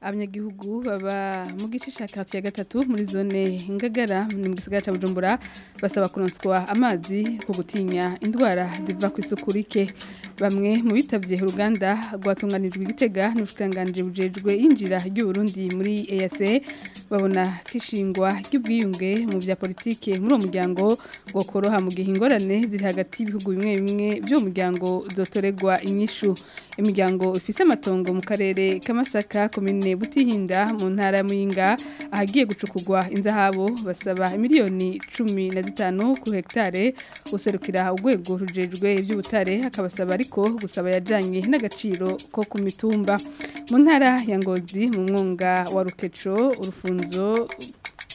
abanyagihugu baba mu gice cya karitsiye gatatu muri zone ngagara mu gisigara cya bujumbura basaba kuronswa amazi ku gutinya indwara ziva ku isuku rike bamwe mu bitabye uruganda rwatunganijwe igitega n'ubusitanganje bujejwe yinjira ry'uburundi muri eyase babona Kishingwa ishingwa mu bya politiki muri uwo muryango ngo koroha mu gihe ingorane ziri hagati y'ibihugu bimwe bimwe by'uwo muryango zotoregwa inyishu imiryango ifise amatongo mu karere k'amasaka komine butihinda mu ntara ya muyinga ahagiye gucukugwa inzahabu basaba miliyoni cumi na zitanu ku hektare guserukira urwego rujejwe iby'ubutare akabasaba ariko gusaba yajyanye n'agaciro ko ku mitumba mu ntara ya ngozi mu mwunga wa rukeco urufunzo rufunzo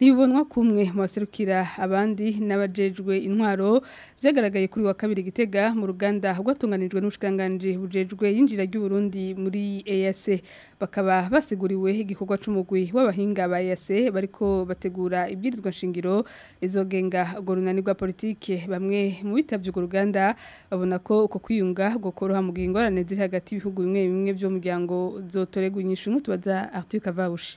ribonwa kumwe mu baserukira abandi n'abajejwe intwaro byagaragaye kuri wa kabiri gitega mu ruganda rwatunganijwe n'ubushikanganje bujejwe yinjira ry'u Burundi muri EAC bakaba basiguriwe igikorwa c'umugwi w'abahinga ba EAC bariko bategura ibyirizwa nshingiro izogenga urwo runani rwa politike bamwe mu bitavye urwo ruganda abona ko uko kwiyunga gukoroha mu gihe ingorane ziri hagati y'ibihugu bimwe bimwe by'umuryango zotorerwa inyishu nk'utubaza Arthur Kavabushi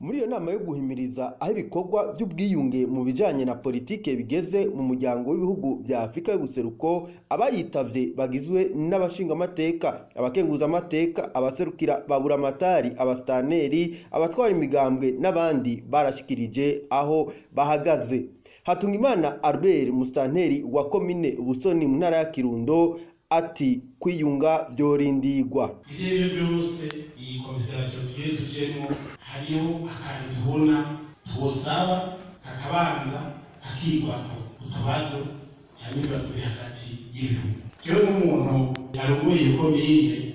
muri iyo nama yo guhimiriza aho ibikorwa by'ubwiyunge mu bijyanye na politiki bigeze mu muryango w'ibihugu bya afurika y'ubuseruko abayitabye bagizwe n'abashingamateka abakenguzamateka abaserukira baburamatari abasitaneri abatwara imigambwe n'abandi barashyikirije aho bahagaze Hatungimana Albert musitanteri wa komine Busoni mu ntara ya Kirundo ati kwiyunga vyorindigwa ivyo bivyo vyose iyi konfederasiyo tugiye tujemo hariho akantu twosaba tuwosaba kakabanza kakigwako utubazo hanyuma turi hagati y'ibihugu jewe 'umuntu yarongoye yuko bine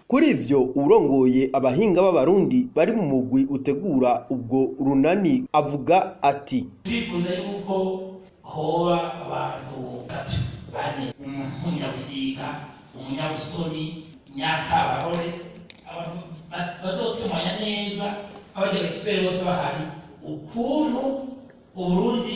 kuri ibyo urongoye abahinga b'abarundi bari mu mugwi utegura ubwo runani avuga ati turifuza yuko hoba abantu batatu bane mm, umunyabusika umunyabusoni nyakabarore abantu bazotunganya neza abadegisitere bose bahari ukuntu uburundi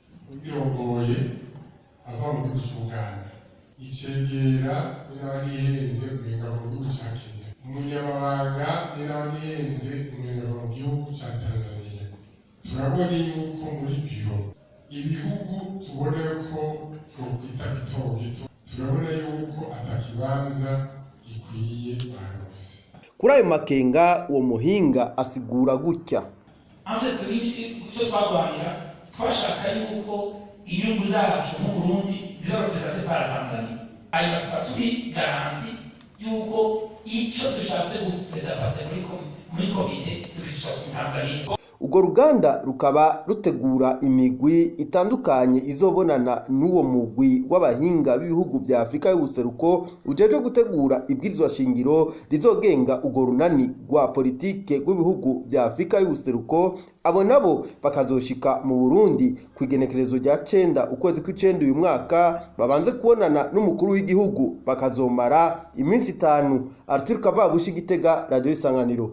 ubirongoye ava mu gusungana icegera n'abariyenze kurenga mu gihugu cya Kenya umunyamabanga n'abariyenze kurenga mu gihugu cya Tanzania turabona yuko muri biro ibihugu tubona ko twokwita bito bito turabona yuko atakibanza gikwiye barose kuri ayo makenga uwo muhinga asigura gutya icyo twarwanira twashaka yuko inyungu zacu mu Burundi ziba representées par ayo bakaba turi garanti yuko icyo dushatse gupereza pase muri komite tubishaka Tanzania urwo ruganda rukaba rutegura imigwi itandukanye izobonana n'uwo mugwi w'abahinga b'ibihugu bya afurika y'ubuseruko cyo gutegura ibwirizwa shingiro rizogenga urwo runani rwa politiki rw'ibihugu bya afurika y'ubuseruko abo nabo bakazoshika mu burundi ku igenekerezo rya cenda ukwezi kw'icenda uyu mwaka babanze kubonana n'umukuru w'igihugu bakazomara iminsi itanu arthur kavabushi gitega radiyo isanganiro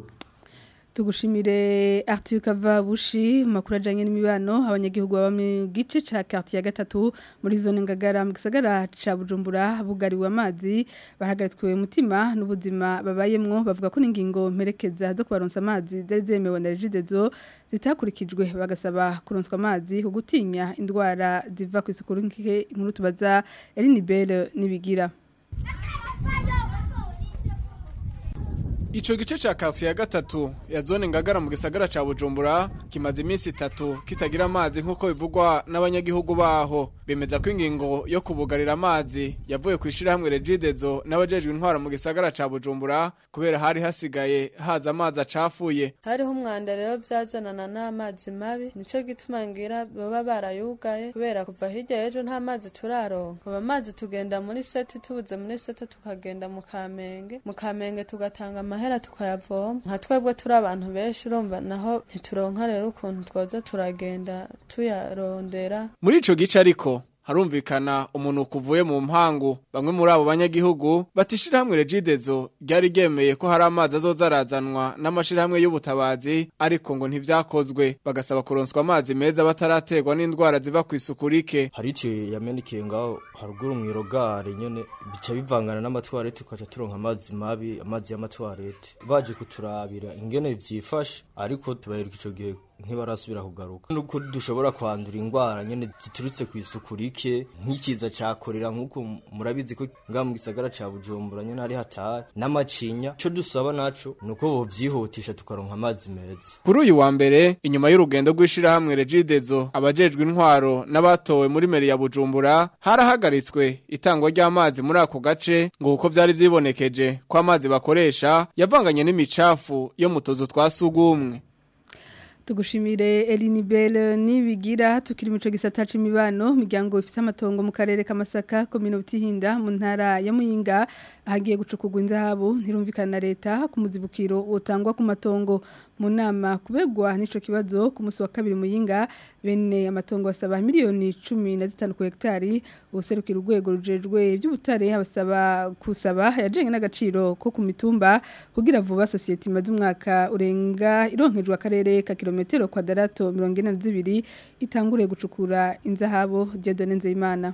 tugushimire Arthur Kavabushi makuru ajanye n'imibano abanyagihugu baba mu gice ca quartier ya gatatu muri zone ngagara mu gisagara ca Bujumbura bugariwe amazi bahagaritswe mutima n'ubuzima babayemwo bavuga ko n'ingingo mperekeza zo kubaronsa amazi zari zemewe na regidezo zitakurikijwe bagasaba kuronswa amazi ugutinya indwara ziva ku isuku nke inkuru tubaza Elinibere nibigira Ico gice ca kasi ya gatatu ya zone ngagara mu gisagara ca Bujumbura kimaze iminsi itatu kitagira amazi nkuko bivugwa n'abanyagihugu baho bemeza ko ingingo yo kubugarira amazi yavuye ku ishyirahamwe regidezo n'abajejwe intwara mu gisagara ca bujumbura kubera hari hasigaye haza amazi acafuye hariho umwanda rero byazanana n'amazi mabi nico gituma ngira baba barayugaye kubera kuva hirya ejo nta mazi turaronka ubu amazi tugenda muri seti tubuze muri seti tukagenda mu kamenge mu kamenge tugatanga amahera tukayavoma nka twebwe turi abantu benshi urumva naho ntituronka rero ukuntu twoza turagenda tuyarondera muri icyo gice ariko harumvikana umunuko uvuye mu mpangu bamwe muri abo banyagihugu batishirahamwe regidezo ryari gemeye ko hari amazi azoza arazanwa n'amashirahamwe y'ubutabazi ariko ngo ntivyakozwe bagasaba kuronswa amazi meza batarategwa n'indwara ziva ku isuku rike hari ngaho haruguru mu irogare nyene bica bivangana n'amatwarete tukaca turonka amazi mabi amazi y'amatwarete baje kuturabira ingene vyifashe ariko tubaheruka ico gihe ntibarasubira kugaruka nuko dushobora kwandura indwara nyine ziturutse ku isuku rike nk'ikiza cyakorera nk'uko murabizi ko ngaha mu gisagara cya bujumbura nyine ari hatari n'amacinya icyo dusaba naco ni uko bobyihutisha tukaronka amazi meza kuri uyu wa mbere inyuma y'urugendo rw'ishyirahamwe regidezo abajejwe intwaro n'abatowe muri meri ya bujumbura harahagaritswe itangwa ry'amazi muri ako gace ngo kuko byari byibonekeje ko amazi bakoresha yavanganye n'imicafu yo mu tuzu twa sugumwe tugushimire elinibel nibigira tukiri muco gisata c'imibano miryango ifise amatongo mu karere k'amasaka komine butihinda mu ntara ya muyinga hagiye gucukugwa inzahabu ntirumvikana leta ku muzibukiro utangwa ku matongo mu nama kubegwa n'ico kibazo ku musi wa kabiri muyinga bene amatongo asaba miliyoni cumi na zitanu ku hektari ubuserukira urwego rujejwe by'ubutare basaba kusaba yajyanye n'agaciro ko ku mitumba kugira vuba sosiyete imaze umwaka urenga ironkejwe akarere ka kiro kilometero kwadarato mirongo ine na zibiri itanguriye gucukura inzahabo Dieudonne Nzeyimana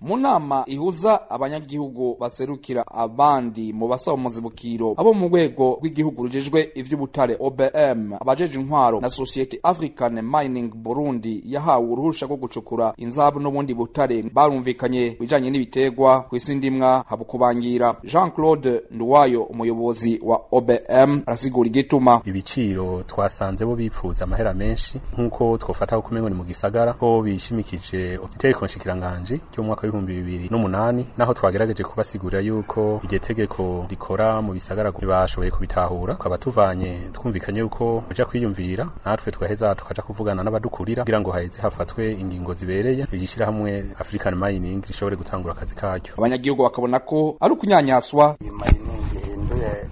mu nama ihuza abanyagihugu baserukira abandi mu basaba umuzibukiro abo mu rwego rw'igihugu rujejwe ivy'ubutare OBM abajeje intwaro na Societe African Mining Burundi yahawe uruhushya rwo gucukura inzabu n'ubundi butare barumvikanye bijanye n'ibitegwa ku isi ndimwa habukubangira Jean Claude Nduwayo umuyobozi wa OBM arasigura igituma ibiciro twasanze bo bipfuza amahera menshi nk'uko twofata ko kumengo ni mu gisagara ko bishimikije iteko nshikiranganje cyo w'ibihumbi bibiri n'umunani naho twagerageje kubasigurira yuko iryo tegeko rikora mu bisagara ntibashoboye kubitahura tukaba tuvanye twumvikanye yuko uja kwiyumvira natwe twaheza tukajya kuvugana n'abadukurira kugira ngo haheze hafatwe ingingo zibereye igishyirahamwe African Mining rishobore gutangura akazi karyo abanyagihugu bakabona ko ari ukunyanyaswa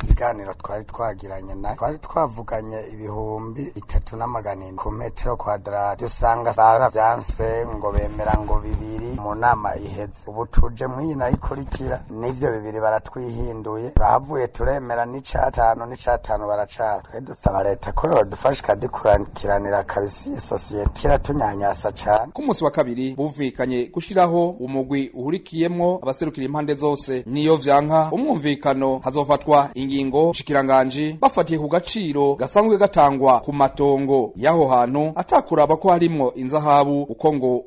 kiganiro twari twagiranye na twari twavuganye ibihumbi bitatu n'amagana ku metero kwadarati usanga barabyanse ngo bemera ngo bibiri mu nama iheze ubu tuje mw'iyi nayo ikurikira n'ibyo bibiri baratwihinduye turahavuye turemera n'icatanu n'icatanu baracana twe dusaba leta ko yodufasha ikadukurikiranira kabisa iyi sosiyete iratunyanyasa cane ku munsi wa kabiri bumvikanye gushiraho umugwi uhurikiyemwo abaserukira impande zose niyo vyanka umwumvikano hazofatwa ingingo ngingo shikiranganji bafatiye ku gaciro gasanzwe gatangwa ku matongo y'aho hantu atakuraba ko harimwo inzahabu uko ngo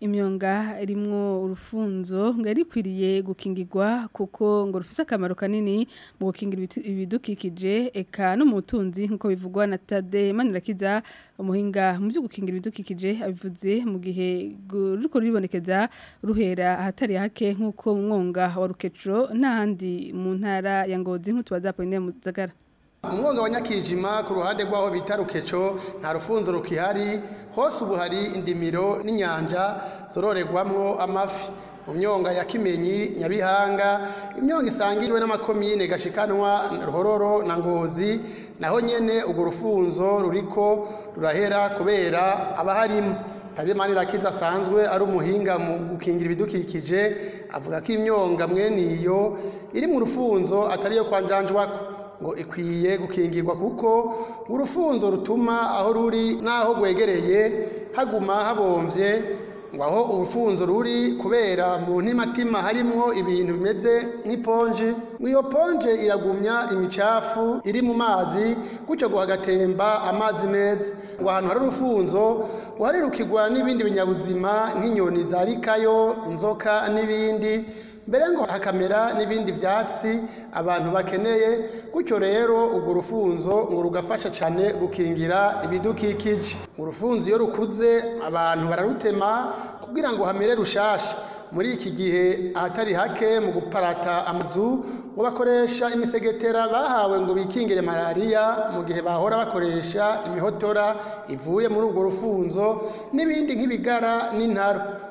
imyonga irimwo urufunzo ngo rikwiriye gukingirwa kuko ngo rufise akamaro kanini mu gukingira ibidukikije eka no mu butunzi nk'uko bivugwa na Tade Manirakiza umuhinga mu byo gukingira ibidukikije abivuze mu gihe ruriko ruribonekeza ruhera ahatari hake nk'uko mwonga wa Rukecro n'ahandi mu ntara ya Ngozi nk'utubaza Apollinaire Muzagara umwonga wa nyakijima ku ruhande rw'aho bita rukeco nta rufunzo rukihari hose ubu hari indimiro n'inyanja zororerwamwo amafi mu myonga ya kimenyi nyabihanga imyonga isangiriwe n'amakomine gashikanwa ruhororo na ngozi naho nyene urwo rufunzo ruriko rurahera kubera abaharimo Kadimani Rakiza asanzwe ari umuhinga mu gukingira ibidukikije avuga ko imyonga mwene iyo iri mu rufunzo atari iyo kwanjanjwako ngo ikwiye gukingirwa kuko urufunzo rutuma aho ruri n'aho rwegereye haguma habombye ngo aho urufunzo ruri kubera mu ntimatima harimo ibintu bimeze nk'iponje ngo iyo ponje iragumya imicafu iri mu mazi gutyo ngo hagatemba amazi meza ngo ahantu hari urufunzo ruharirukirwa n'ibindi binyabuzima nk'inyoni zarikayo inzoka n'ibindi mbere ngo hakamera n'ibindi byatsi abantu bakeneye gutyo rero urwo rufunzo ngo rugafasha cyane gukingira ibidukikije urufunzo iyo rukuze abantu bararutema kugira ngo hamere rushasha muri iki gihe ahatari hake mu guparata amazu ngo bakoresha imisegetera bahawe ngo bikingire malariya mu gihe bahora bakoresha imihotora ivuye muri urwo rufunzo n'ibindi nk'ibigara n'intara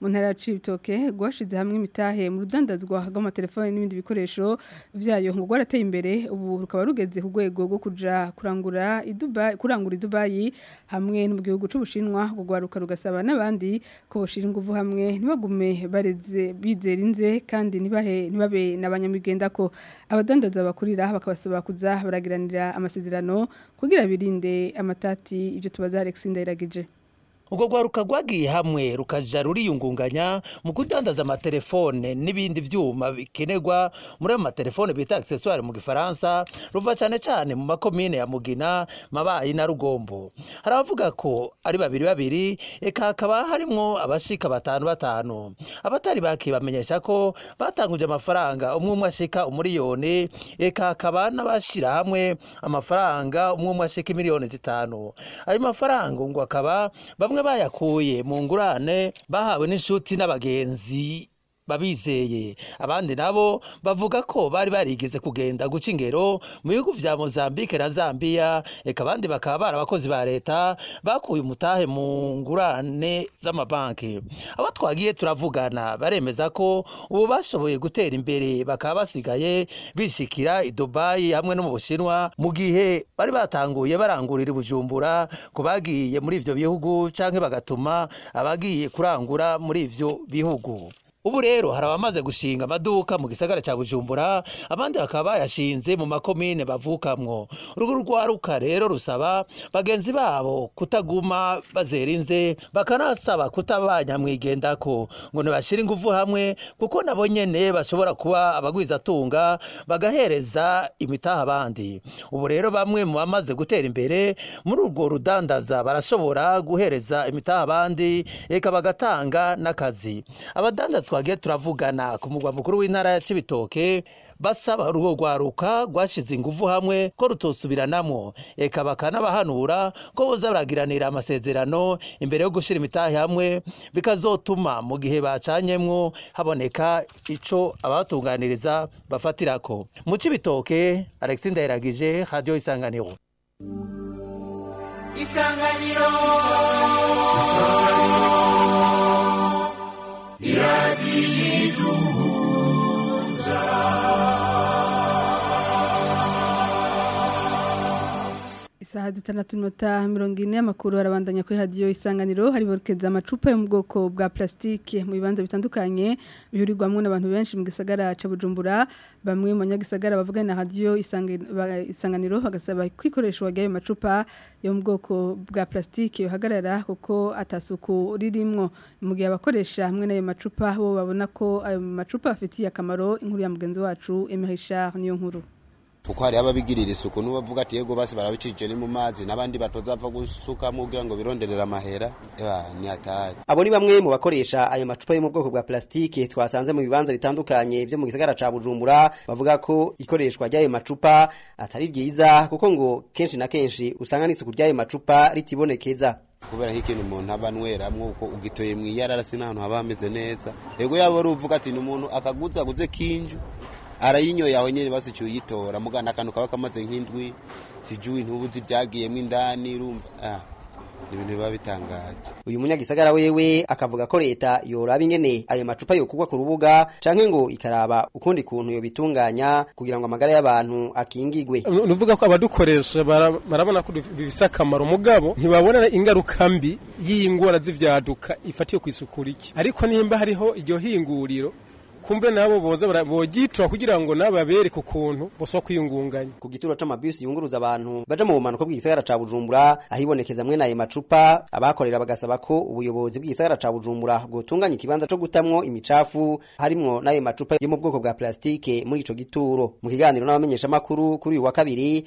mu ntara ya Cibitoke gwashize hamwe imitahe mu rudandazwa hagama telefone n'ibindi bikoresho byayo ngo gwarateye imbere ubu rukaba rugeze ku gwego go kuja kurangura idubai kurangura idubai hamwe mu gihugu c'ubushinwa ngo gwaruka rugasaba n'abandi ko boshira inguvu hamwe nibagume bareze inze kandi nibahe nibabe nabanyamigenda ko abadandaza bakurira bakaba barasaba kuza baragiranira amasezerano kugira birinde amatati ibyo tubaza Alex Ndayiragije urwo rwaruka rwagiye hamwe rukajya ruriyungunganya mu kudandaza amatelefone n'ibindi byuma bikenerwa muri ayo matelefone bita akiseswari mu gifaransa ruva cyane cyane mu makomine ya mugina mabayi na rugombo hari abavuga ko ari babiri babiri reka hakaba harimo abashika batanu batanu abatari bakibamenyesha ko batanguje amafaranga umwe umwe ashika umuriyoni reka hakaba n'abashyira hamwe amafaranga umwe umwe ashika miliyoni zitanu ayo mafaranga ngo akaba bamwe bamwe bayakuye mu ngurane bahawe n'inshuti n'abagenzi babizeye abandi nabo bavuga ko bari barigeze kugenda guca ingero mu bihugu bya Mozambique na Zambia eka abandi bakaba abakozi ba leta bakuye umutahe mu ngurane z'amabanki abo twagiye turavugana baremeza ko ubu bashoboye gutera imbere bakaba basigaye bishikira i Dubai hamwe no mu Bushinwa mu gihe bari batanguye barangurira Bujumbura ku bagiye muri ibyo bihugu cyangwa bagatuma abagiye kurangura muri ibyo bihugu ubu rero hari abamaze gushinga amaduka mu gisagara cya bujumbura abandi bakaba bayashinze mu makomine bavukamwo urwo rwaruka rero rusaba bagenzi babo kutaguma bazera inze bakanasaba kutaba nyamwigendako ngo ntibashyire ingufu hamwe kuko nabo nyene bashobora kuba abagwizatunga bagahereza imitaha abandi ubu rero bamwe mu bamaze gutera imbere muri urwo rudandaza barashobora guhereza imitaha abandi reka bagatanga n'akazi abadandaza twagiye turavugana ku mugwa mukuru w'intara ya Cibitoke basaba urugo rwaruka rwashize ingufu hamwe ko rutosubiranamo eka bakanabahanura ko boza amasezerano imbere yo gushyira imitahe hamwe bikazotuma mu gihe bacanyemwo haboneka icyo abatunganiriza bafatira ko mu Cibitoke Alexis Ndayiragije Radio Isanganiro Isanganiro, Isanganiro. amazi itandatu mirongo ine amakuru arabandanya kuri radiyo isanganiro hari borokeza amacupa yo mu bwoko bwa plasitike mu bibanza bitandukanye bihurirwamo n'abantu benshi mu gisagara cya bujumbura bamwe mu banyagisagara bavugana na radiyo isanganiro bagasaba ko ikoreshwa ry'ayo macupa yo mu bwoko bwa plasitike bihagarara kuko atasuku ririmwo mu gihe abakoresha hamwe n'ayo macupa bo babona ko ayo macupa afitiye akamaro inkuru ya mugenzi wacu emerisha niyo nkuru kuko hari ababigirira isuku n'uwo avuga ati yego basi barabicije ni mu mazi n'abandi batozapfa gusukamo kugira ngo bironderere amahera ni hatahari abo ni bamwe mu bakoresha ayo macupa yo mu bwoko bwa plastique twasanze mu bibanza bitandukanye byo mu gisagara ca Bujumbura bavuga ko ikoreshwa ry'ayo macupa atari ryiza kuko ngo kenshi na kenshi usanga n'isuku ry'ayo macupa ritibonekeza kubera nk'ikintu umuntu aba anyweramwo uko ugitoye mw'iyarara si n'ahantu haba hameze neza ego yaba ari uvuga ati ni umuntu akaguza aguze kinju arayinyoye aho nyine basukiye uyitora mugana akantu kaba kamaze nk'indwi sijui ntubuzi ibyagiyemo indani urumva ah, ibintu biba bitangaje uyu munyagisagara wewe akavuga ko leta yoraba ingene ayo macupa yokugwa ku rubuga canke ngo ikaraba ukundi kuntu yobitunganya kugira ngo amagara y'abantu akingigwe nuvuga ko abadukoresha barabona ko bifise akamaro mugabo ntibabona ingaruka mbi y'ingwara z'ivyaduka ifatiye ku isuku rike ariko nimba hariho iryo hinguriro kumbe nabo boza bogitura kugira ngo nababereke ukuntu boswa kwiyungunganya ku gituro c'amabisi yunguruza abantu baja mu bumanuko bw'igisagara ca Bujumbura ahibonekeza mwe nayo macupa abakorera bagasaba ko ubuyobozi bw'igisagara ca Bujumbura bwotunganya ikibanza cyo gutamwo imicafu harimo naye macupa yo mu bwoko bwa plastike muri ico gituro mu kiganiro n'abamenyesha makuru kuri uyu wa kabiri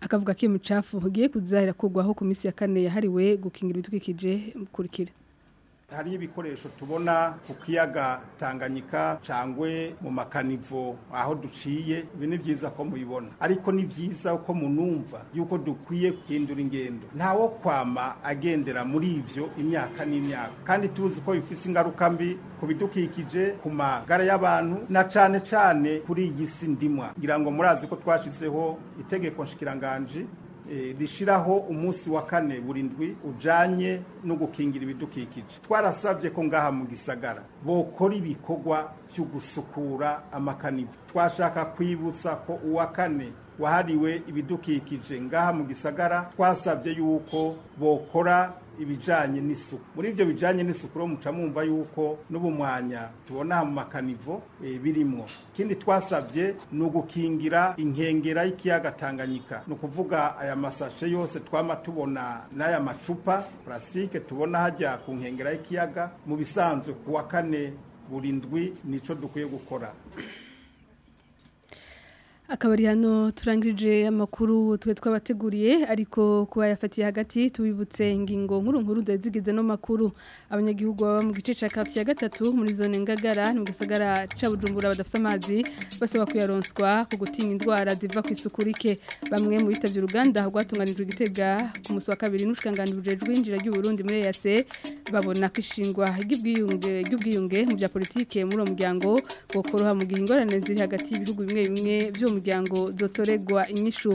akavuga ko imicafu ugiye kuzahira kugwaho ku misi ya kane yahariwe gukingira ibidukikije kurikira hari ibikoresho tubona ku kiyaga tanganyika cyangwa mu makanivo aho duciye ibi ni byiza ko mubibona ariko ni byiza ko munumva yuko dukwiye guhindura ingendo ntawo kwama agendera muri ibyo imyaka n'imyaka kandi tuzi ko bifite ingaruka mbi ku bidukikije ku magara y'abantu na cyane cyane kuri iyi si ndimwa ngira ngo murazi ko twashyizeho itegeko nshikiranganje rishyiraho eh, umunsi wa kane burindwi ujyanye no gukingira ibidukikije twarasabye ko ngaha mu gisagara bokora ibikorwa byo gusukura amakanivu twashaka kwibutsa ko uwa kane wahariwe ibidukikije ngaha mu gisagara twasabye yuko bokora ibijyanye n'isuku muri ibyo bijyanye n'isuku rero muca yuko n'ubu tubona mu makanivo eh, birimo ikindi twasabye ni ugukingira inkengera y'ikiyaga tanganyika ni ukuvuga aya masashe yose twama tubona n'aya macupa purasitike tubona hajya ku nkengera y'ikiyaga mu bisanzwe ku wa kane buri ndwi nicyo dukwiye gukora akabari hano turangirije amakuru twe twabateguriye ariko kuba yafatiye hagati tubibutse ingingo nkuru nkuru zigize no makuru abanyagihugu baba mu gice cya kati ya gatatu muri zone ngagara ni mu gisagara cya bujumbura badafite amazi basaba kuyaronswa ku gutinya indwara ziva ku isuku rike bamwe mu bitabye uruganda rwatunganijwe igitega ku munsi wa kabiri n'ubushinganje rw'injira ry'uburundi muri eyase babona ko ishingwa ry'ubwiyunge mu bya politiki muri uwo muryango wo koroha mu gihe ingorane ziri hagati y'ibihugu bimwe bimwe byo n'umuryango dotoregwa inyishu